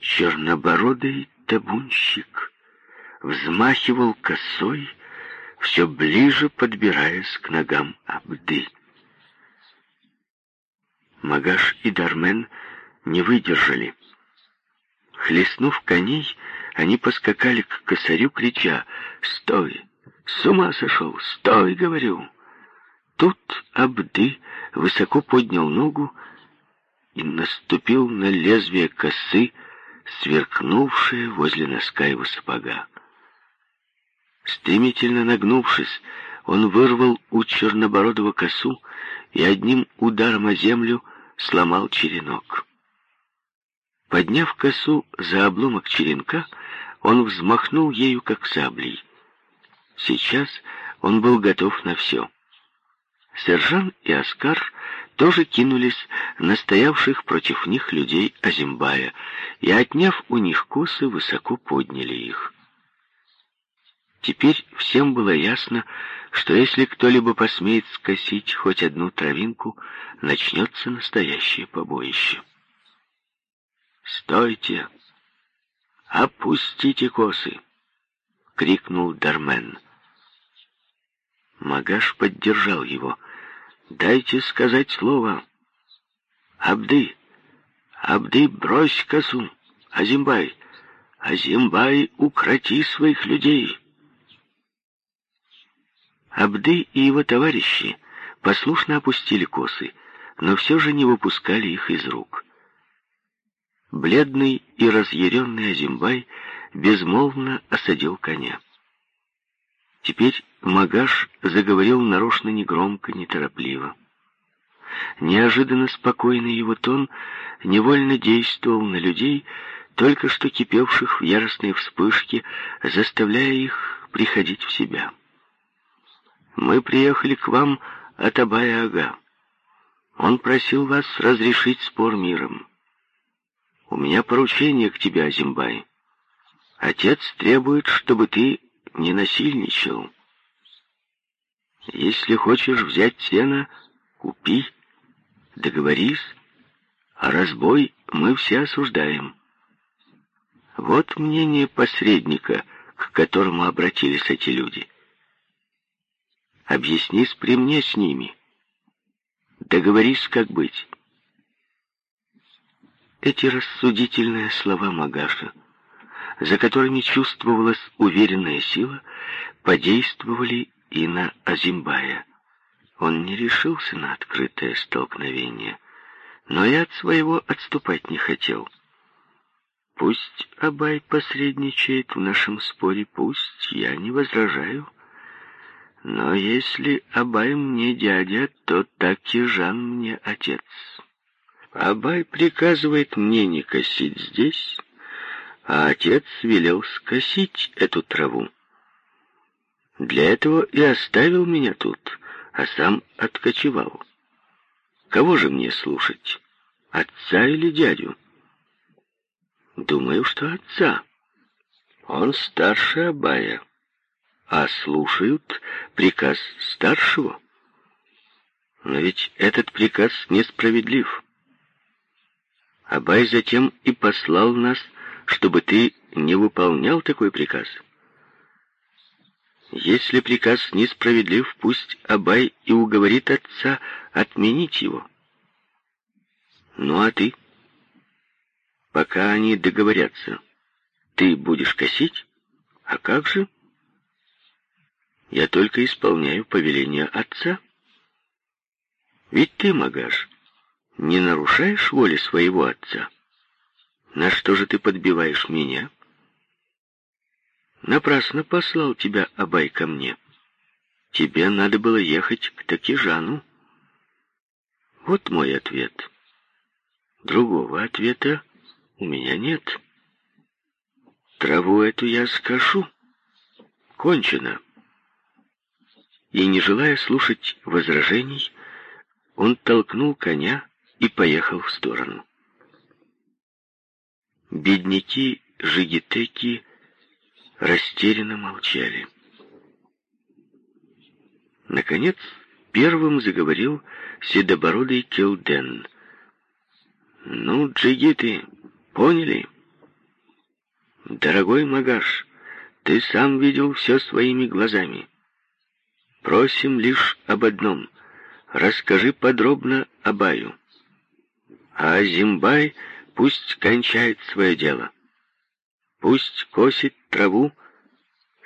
Чернобородый табунщик взмахивал косой, все ближе подбираясь к ногам Абды. Магаш и Дармен не выдержали. Хлестнув коней, они поскакали к косарю, крича «Стой! С ума сошел! Стой!» — говорю. Тут Абды высоко поднял ногу и наступил на лезвие косы, сверкнувшее возле носка его сапога. Стремительно нагнувшись, он вырвал у Чернобородого косу и одним ударом о землю сломал черенок. Подняв косу за обломок черенка, он взмахнул ею, как саблей. Сейчас он был готов на все. Сержан и Оскар тоже кинулись на стоявших против них людей Азимбая и, отняв у них косы, высоко подняли их. Теперь всем было ясно, что если кто-либо посмеет скосить хоть одну травинку, начнется настоящее побоище. «Стойте! Опустите косы!» — крикнул Дармен. Магаш поддержал его. «Дайте сказать слово!» «Абды! Абды, брось косу! Азимбай! Азимбай, укроти своих людей!» Абды и его товарищи послушно опустили косы, но все же не выпускали их из рук. Бледный и разъяренный Азимбай безмолвно осадил коня. Теперь Магаш заговорил нарочно негромко, неторопливо. Неожиданно спокойный его тон невольно действовал на людей, только что кипевших в яростной вспышке, заставляя их приходить в себя. Мы приехали к вам от Абая-ага. Он просил вас разрешить спор миром. У меня поручение к тебе, Азимбай. Отец требует, чтобы ты не насильничал. Если хочешь взять сено, купи, договорись, а разбой мы все осуждаем. Вот мнение посредника, к которому обратились эти люди. Объяснись при мне с ними. Договорись, как быть. Эти рассудительные слова Магаша, за которыми чувствовалась уверенная сила, подействовали и на Азимбая. Он не решился на открытое столкновение, но и от своего отступать не хотел. Пусть Абай посредничает в нашем споре, пусть, я не возражаю. Но если Абай мне дядя, то так и Жан мне отец. Абай приказывает мне не косить здесь, а отец велел скосить эту траву. Для этого и оставил меня тут, а сам откочевал. Кого же мне слушать, отца или дядю? Думаю, что отца. Он старше Абая а слушают приказ старшего. Но ведь этот приказ несправедлив. Абай затем и послал нас, чтобы ты не выполнял такой приказ. Если приказ несправедлив, пусть Абай и уговорит отца отменить его. Ну а ты? Пока они договорятся, ты будешь косить? А как же? Я только исполняю повеление отца. Ведь ты, Магаш, не нарушаешь воли своего отца. На что же ты подбиваешь меня? Напрасно послал тебя Абай ко мне. Тебе надо было ехать к Такижану. Вот мой ответ. Другого ответа у меня нет. Траву эту я скажу. Кончено и, не желая слушать возражений, он толкнул коня и поехал в сторону. Бедняки жигитеки растерянно молчали. Наконец, первым заговорил седобородый Келден. «Ну, джигиты, поняли? Дорогой Магаш, ты сам видел все своими глазами. Просим лишь об одном. Расскажи подробно Абаю. А Зимбай пусть кончает свое дело. Пусть косит траву,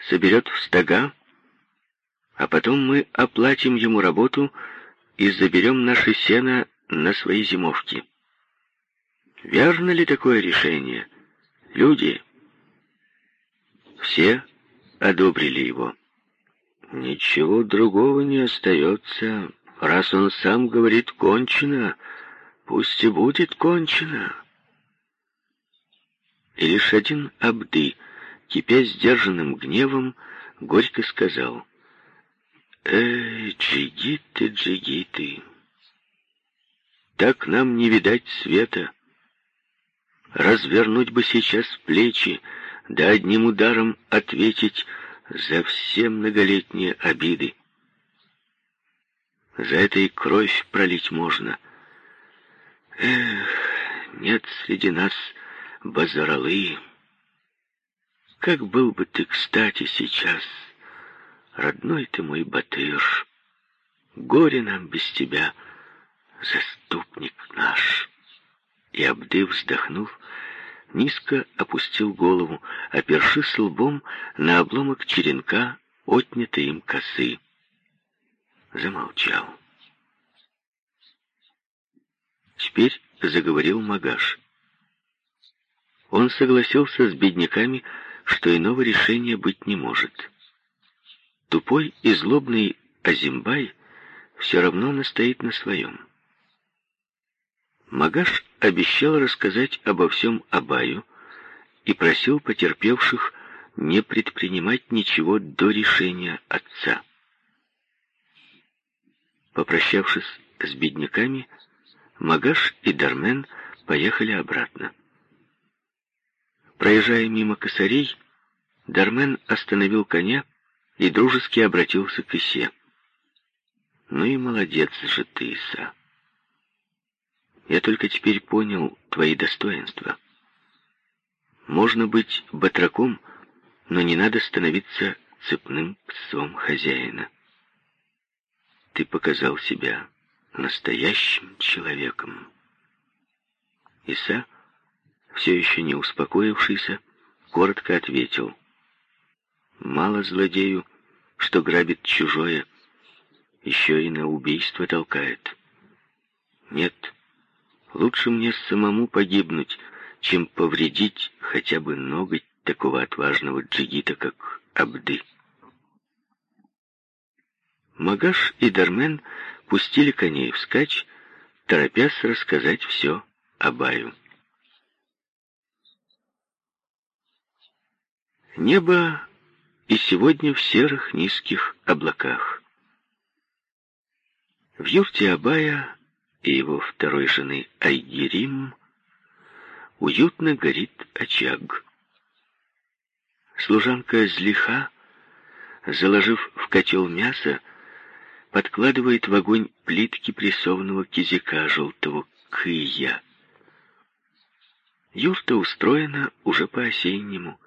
соберет в стога, а потом мы оплатим ему работу и заберем наше сено на свои зимовки. Верно ли такое решение? Люди. Все одобрили его. Ничего другого не остается, раз он сам говорит «кончено», пусть и будет кончено. И лишь один Абды, кипя сдержанным гневом, горько сказал «Эй, джигиты, джигиты, так нам не видать света. Развернуть бы сейчас плечи, да одним ударом ответить за все многолетние обиды. За это и кровь пролить можно. Эх, нет среди нас базаралы. Как был бы ты кстати сейчас, родной ты мой батыш. Горе нам без тебя, заступник наш. И Абды, вздохнув, низко опустил голову, опершись лбом на обломок черенка, отнятой им косы. Замолчал. Теперь заговорил Магаш. Он согласился с бедняками, что иного решения быть не может. Тупой и злобный Азимбай все равно настоит на своем. Магаш обещал рассказать обо всем Абаю и просил потерпевших не предпринимать ничего до решения отца. Попрощавшись с бедняками, Магаш и Дармен поехали обратно. Проезжая мимо косарей, Дармен остановил коня и дружески обратился к Исе. «Ну и молодец же ты, Иса. Я только теперь понял твои достоинства. Можно быть батраком, но не надо становиться цепным псом хозяина. Ты показал себя настоящим человеком. Иса, все еще не успокоившийся, коротко ответил. Мало злодею, что грабит чужое, еще и на убийство толкает. Нет, Лучше мне самому погибнуть, чем повредить хотя бы ноготь такого отважного джигита, как Абды. Магаш и Дармен пустили коней вскачь, торопясь рассказать все Абаю. Небо и сегодня в серых низких облаках. В юрте Абая и его второй жены Айгерим уютно горит очаг. Служанка Злиха, заложив в котел мясо, подкладывает в огонь плитки прессованного кизика желтого кыя. Юрта устроена уже по-осеннему.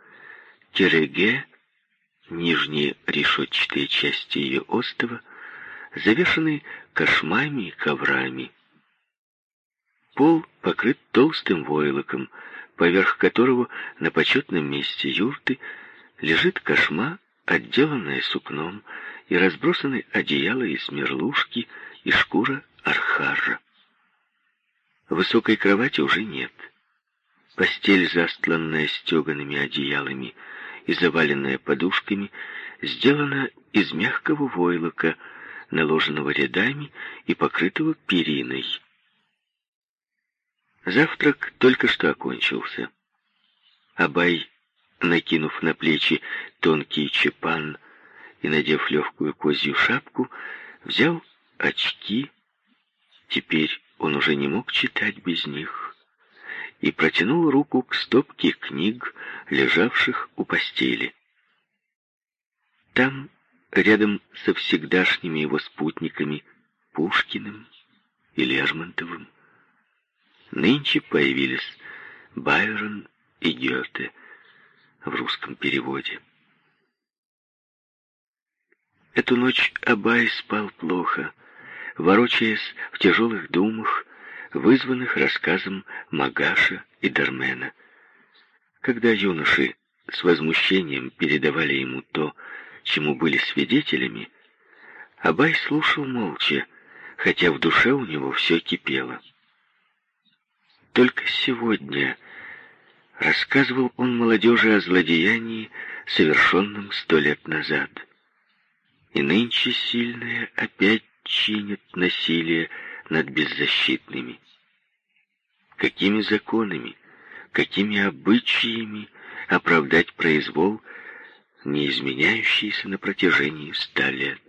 Кереге, нижние решетчатые части ее остова, завешаны кошмами и коврами. Пол покрыт толстым войлоком, поверх которого на почетном месте юрты лежит кошма, отделанная сукном, и разбросаны одеяла из мерлушки и шкура архара. Высокой кровати уже нет. Постель, застланная стеганными одеялами и заваленная подушками, сделана из мягкого войлока, наложенного рядами и покрытого периной. Завтрак только что окончился. Абай, накинув на плечи тонкий чепан и надев легкую козью шапку, взял очки. Теперь он уже не мог читать без них и протянул руку к стопке книг, лежавших у постели. Там, рядом со всегдашними его спутниками, Пушкиным и Лермонтовым, Нынче появились Байрон и Гёте. в русском переводе. Эту ночь Абай спал плохо, ворочаясь в тяжелых думах, вызванных рассказом Магаша и Дармена. Когда юноши с возмущением передавали ему то, чему были свидетелями, Абай слушал молча, хотя в душе у него все кипело. Только сегодня рассказывал он молодежи о злодеянии, совершенном сто лет назад. И нынче сильные опять чинят насилие над беззащитными. Какими законами, какими обычаями оправдать произвол, не изменяющийся на протяжении ста лет?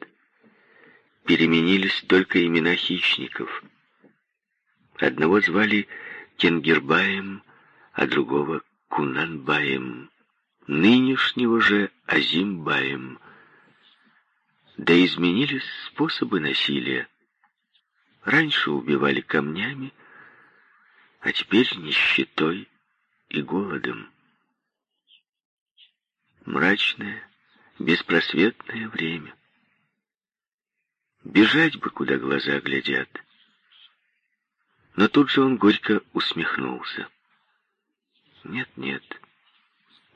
Переменились только имена хищников. Одного звали Кенгербаем, а другого Кунанбаем, нынешнего же Азимбаем. Да изменились способы насилия. Раньше убивали камнями, а теперь нищетой и голодом. Мрачное, беспросветное время. Бежать бы, куда глаза глядят. Но тут же он горько усмехнулся. Нет, нет.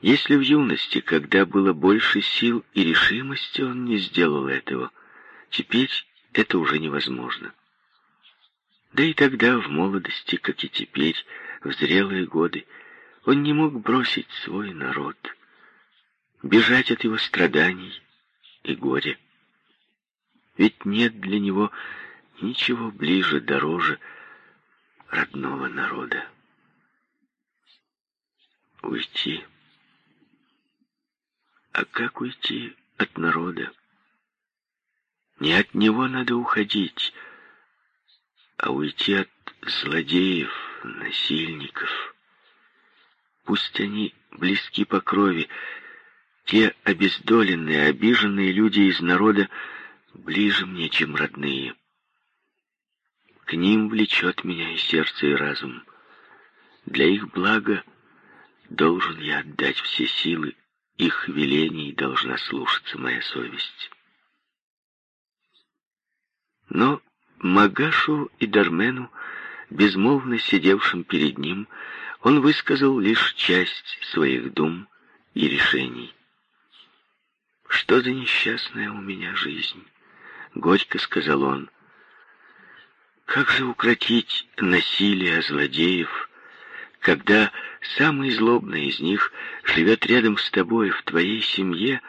Если в юности, когда было больше сил и решимости, он не сделал этого, теперь это уже невозможно. Да и тогда, в молодости, как и теперь, в зрелые годы, он не мог бросить свой народ, бежать от его страданий и горя. Ведь нет для него ничего ближе, дороже родного народа уйти. А как уйти от народа? Не от него надо уходить, а уйти от злодеев, насильников. Пусть они близки по крови, те обездоленные, обиженные люди из народа ближе мне, чем родные. К ним влечет меня и сердце, и разум. Для их блага Должен я отдать все силы, их велений должна слушаться моя совесть. Но Магашу и Дармену, безмолвно сидевшим перед ним, он высказал лишь часть своих дум и решений. «Что за несчастная у меня жизнь?» — горько сказал он. «Как же укротить насилие злодеев, когда самый злобный из них живет рядом с тобой, в твоей семье,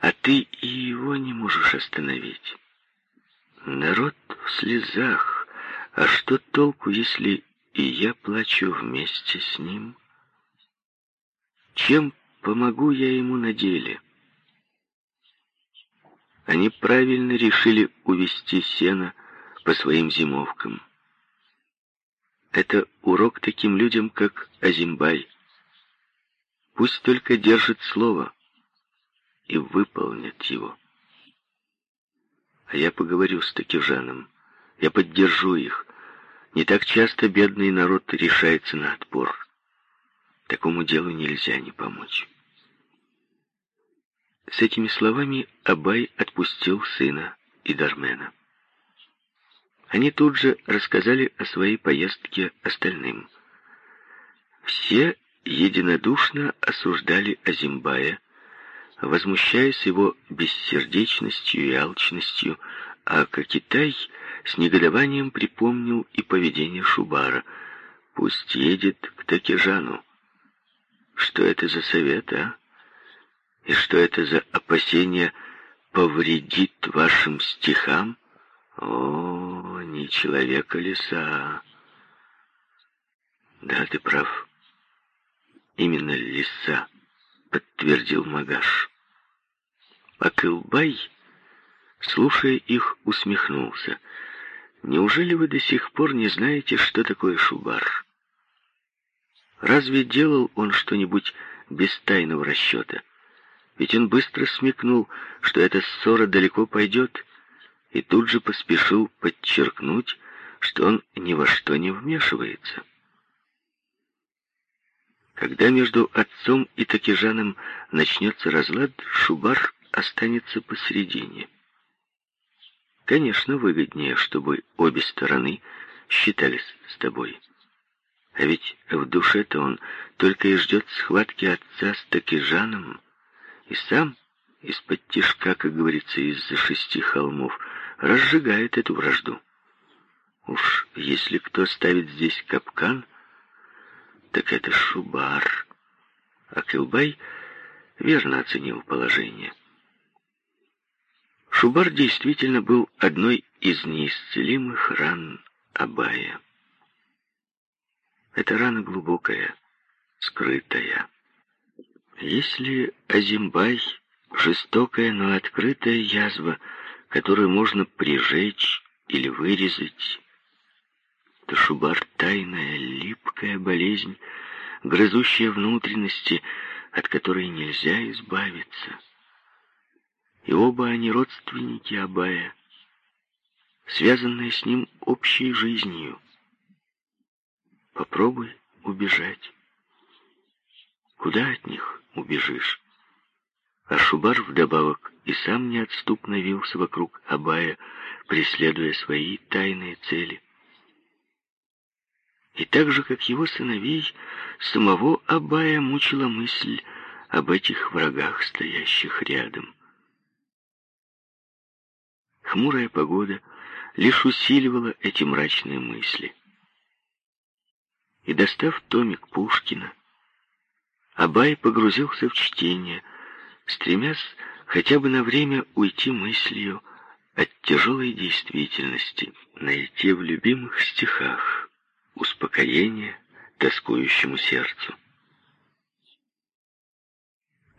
а ты и его не можешь остановить. Народ в слезах, а что толку, если и я плачу вместе с ним? Чем помогу я ему на деле? Они правильно решили увести сено по своим зимовкам. Это урок таким людям, как Азимбай. Пусть только держит слово и выполнит его. А я поговорю с Такижаном. Я поддержу их. Не так часто бедный народ решается на отпор. Такому делу нельзя не помочь. С этими словами Абай отпустил сына и Дармена. Они тут же рассказали о своей поездке остальным. Все единодушно осуждали Азимбая, возмущаясь его бессердечностью и алчностью, а Кокитай с негодованием припомнил и поведение Шубара. «Пусть едет к Такежану». Что это за совет, а? И что это за опасение повредит вашим стихам? О, не человека лиса. Да, ты прав. Именно лиса, подтвердил Магаш. А Кылбай, слушая их, усмехнулся. Неужели вы до сих пор не знаете, что такое шубар? Разве делал он что-нибудь без тайного расчета? Ведь он быстро смекнул, что эта ссора далеко пойдет, и тут же поспешил подчеркнуть, что он ни во что не вмешивается. Когда между отцом и Такижаном начнется разлад, Шубар останется посередине. Конечно, выгоднее, чтобы обе стороны считались с тобой. А ведь в душе-то он только и ждет схватки отца с Такижаном, и сам из-под тишка, как говорится, из-за шести холмов, разжигает эту вражду. Уж если кто ставит здесь капкан, так это Шубар. А Килбай верно оценил положение. Шубар действительно был одной из неисцелимых ран Абая. Эта рана глубокая, скрытая. Если Азимбай — жестокая, но открытая язва, которую можно прижечь или вырезать, то Шубар — тайная, липкая болезнь, грызущая внутренности, от которой нельзя избавиться. И оба они родственники Абая, связанные с ним общей жизнью. Попробуй убежать. Куда от них убежишь? А Шубар вдобавок и сам неотступно вился вокруг Абая, преследуя свои тайные цели. И так же, как его сыновей, самого Абая мучила мысль об этих врагах, стоящих рядом. Хмурая погода лишь усиливала эти мрачные мысли и, достав томик Пушкина, Абай погрузился в чтение, стремясь хотя бы на время уйти мыслью от тяжелой действительности, найти в любимых стихах успокоение тоскующему сердцу.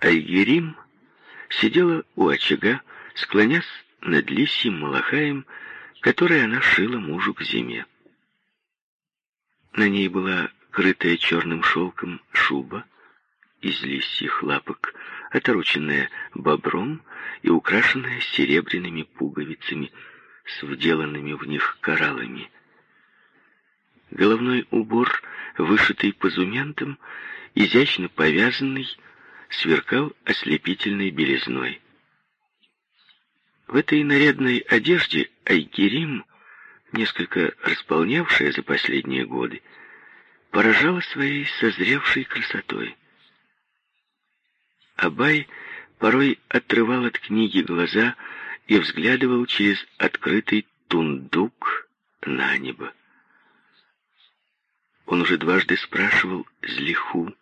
Айгерим сидела у очага, склонясь над лисьим малахаем, который она шила мужу к зиме. На ней была крытая черным шелком шуба из лисьих лапок, отороченная бобром и украшенная серебряными пуговицами с вделанными в них кораллами. Головной убор, вышитый позументом, изящно повязанный, сверкал ослепительной белизной. В этой нарядной одежде Айгерим несколько располнявшая за последние годы, поражала своей созревшей красотой. Абай порой отрывал от книги глаза и взглядывал через открытый тундук на небо. Он уже дважды спрашивал Злиху,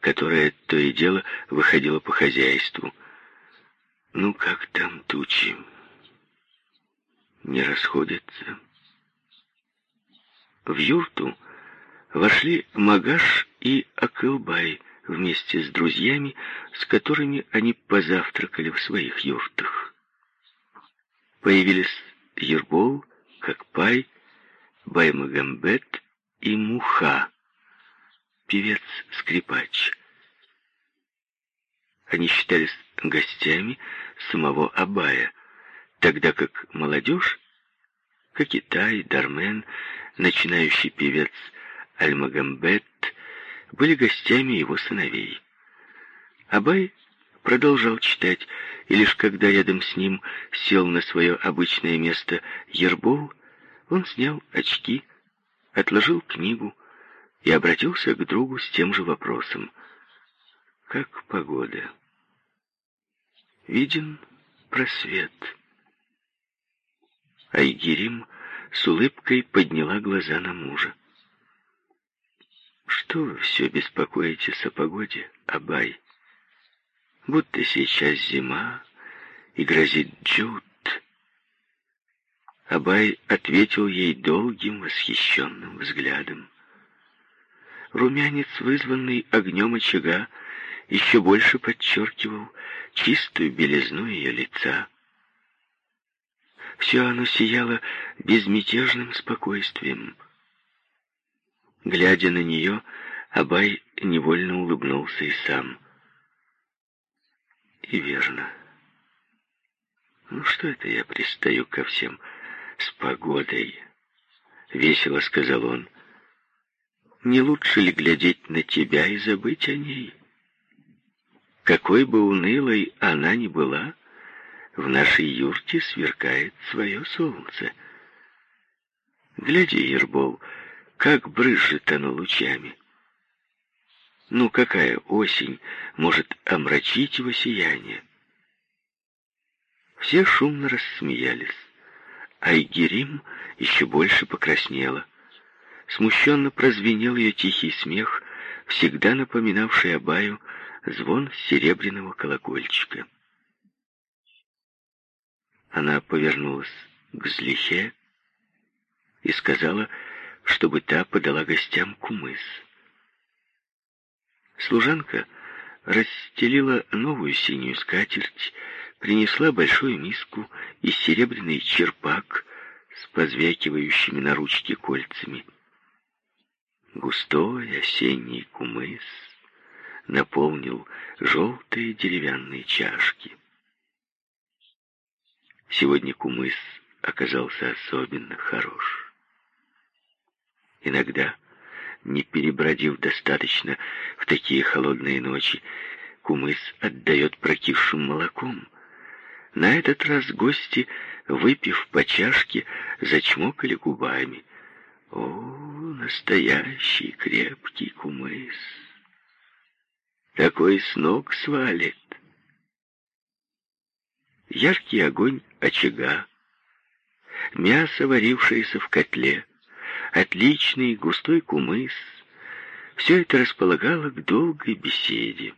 которая то и дело выходила по хозяйству. «Ну, как там тучи?» не расходятся. В юрту вошли Магаш и Акылбай вместе с друзьями, с которыми они позавтракали в своих юртах. Появились Ербол, Какпай, Баймагамбет и Муха, певец-скрипач. Они считались гостями самого Абая, тогда как молодежь, как и Тай, Дармен, начинающий певец Альмагамбет, были гостями его сыновей. Абай продолжал читать, и лишь когда рядом с ним сел на свое обычное место Ербол, он снял очки, отложил книгу и обратился к другу с тем же вопросом. «Как погода?» «Виден просвет». Айгерим с улыбкой подняла глаза на мужа. «Что вы все беспокоитесь о погоде, Абай? Будто сейчас зима и грозит джут». Абай ответил ей долгим восхищенным взглядом. Румянец, вызванный огнем очага, еще больше подчеркивал чистую белизну ее лица. Все оно сияло безмятежным спокойствием. Глядя на нее, Абай невольно улыбнулся и сам. И верно. Ну что это я пристаю ко всем с погодой? Весело сказал он. Не лучше ли глядеть на тебя и забыть о ней? Какой бы унылой она ни была, в нашей юрте сверкает свое солнце. Гляди, Ербол, как брызжет оно лучами. Ну, какая осень может омрачить его сияние? Все шумно рассмеялись. Айгерим еще больше покраснела. Смущенно прозвенел ее тихий смех, всегда напоминавший Абаю звон серебряного колокольчика. Она повернулась к Злихе и сказала, чтобы та подала гостям кумыс. Служанка расстелила новую синюю скатерть, принесла большую миску и серебряный черпак с позвякивающими на ручке кольцами. Густой осенний кумыс наполнил желтые деревянные чашки. Сегодня кумыс оказался особенно хорош. Иногда, не перебродив достаточно в такие холодные ночи, кумыс отдает прокисшим молоком. На этот раз гости, выпив по чашке, зачмокали губами. О, настоящий крепкий кумыс! Такой с ног свалит. Яркий огонь очага, мясо, варившееся в котле, отличный густой кумыс — все это располагало к долгой беседе.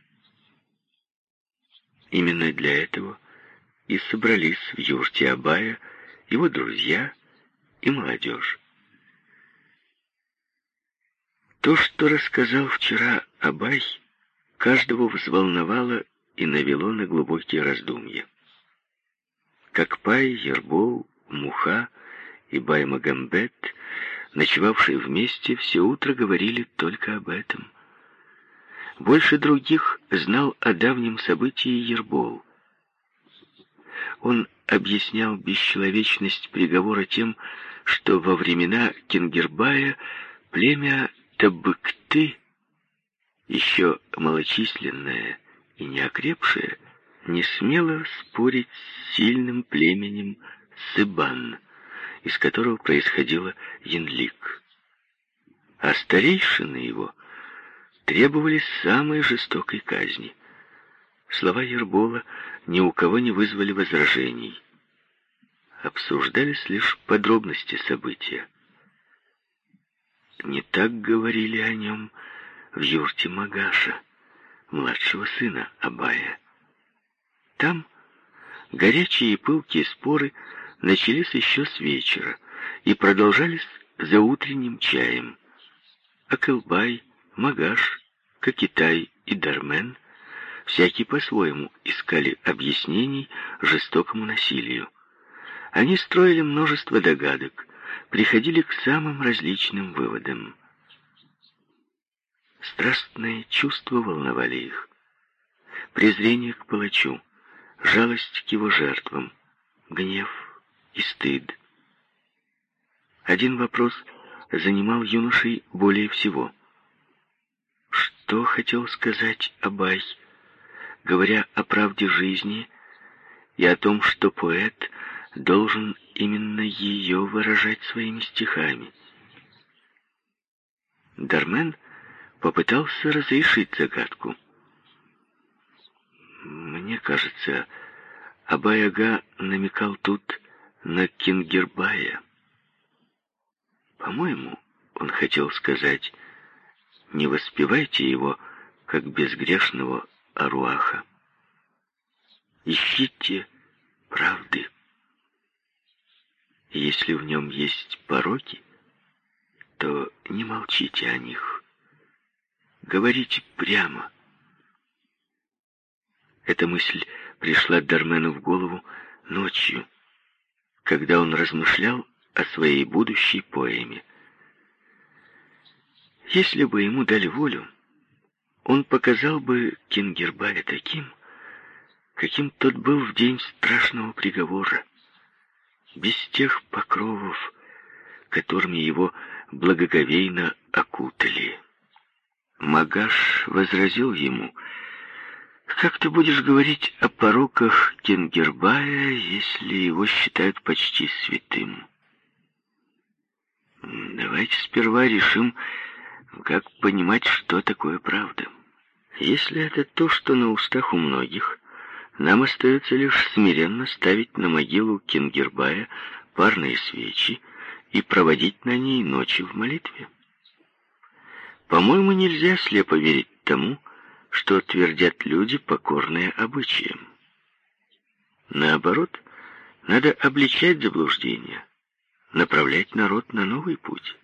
Именно для этого и собрались в юрте Абая его друзья и молодежь. То, что рассказал вчера Абай, каждого взволновало и навело на глубокие раздумья. Как Пай, Ербол, Муха и Баймагамбет, ночевавшие вместе, все утро говорили только об этом. Больше других знал о давнем событии Ербол. Он объяснял бесчеловечность приговора тем, что во времена Кингербая племя Табыкты, еще малочисленное и неокрепшее, не смело спорить с сильным племенем Сыбан, из которого происходила Янлик. А старейшины его требовали самой жестокой казни. Слова Ербола ни у кого не вызвали возражений. Обсуждались лишь подробности события. Не так говорили о нем в юрте Магаша, младшего сына Абая. Там горячие и пылкие споры начались еще с вечера и продолжались за утренним чаем. Акылбай, Магаш, Кокитай и Дармен всякий по-своему искали объяснений жестокому насилию. Они строили множество догадок, приходили к самым различным выводам. Страстные чувства волновали их. Презрение к палачу, жалость к его жертвам, гнев и стыд. Один вопрос занимал юношей более всего. Что хотел сказать Абай, говоря о правде жизни и о том, что поэт должен именно ее выражать своими стихами. Дармен попытался разрешить загадку. Мне кажется, Абаяга намекал тут на Кингербая. По-моему, он хотел сказать, не воспевайте его, как безгрешного Аруаха. Ищите правды. Если в нем есть пороки, то не молчите о них. Говорите прямо. Эта мысль пришла Дармену в голову ночью, когда он размышлял о своей будущей поэме. Если бы ему дали волю, он показал бы Кингербая таким, каким тот был в день страшного приговора без тех покровов, которыми его благоговейно окутали. Магаш возразил ему, «Как ты будешь говорить о пороках Кенгербая, если его считают почти святым?» «Давайте сперва решим, как понимать, что такое правда. Если это то, что на устах у многих, нам остается лишь смиренно ставить на могилу Кенгербая парные свечи и проводить на ней ночи в молитве. По-моему, нельзя слепо верить тому, что твердят люди, покорные обычаям. Наоборот, надо обличать заблуждения, направлять народ на новый путь.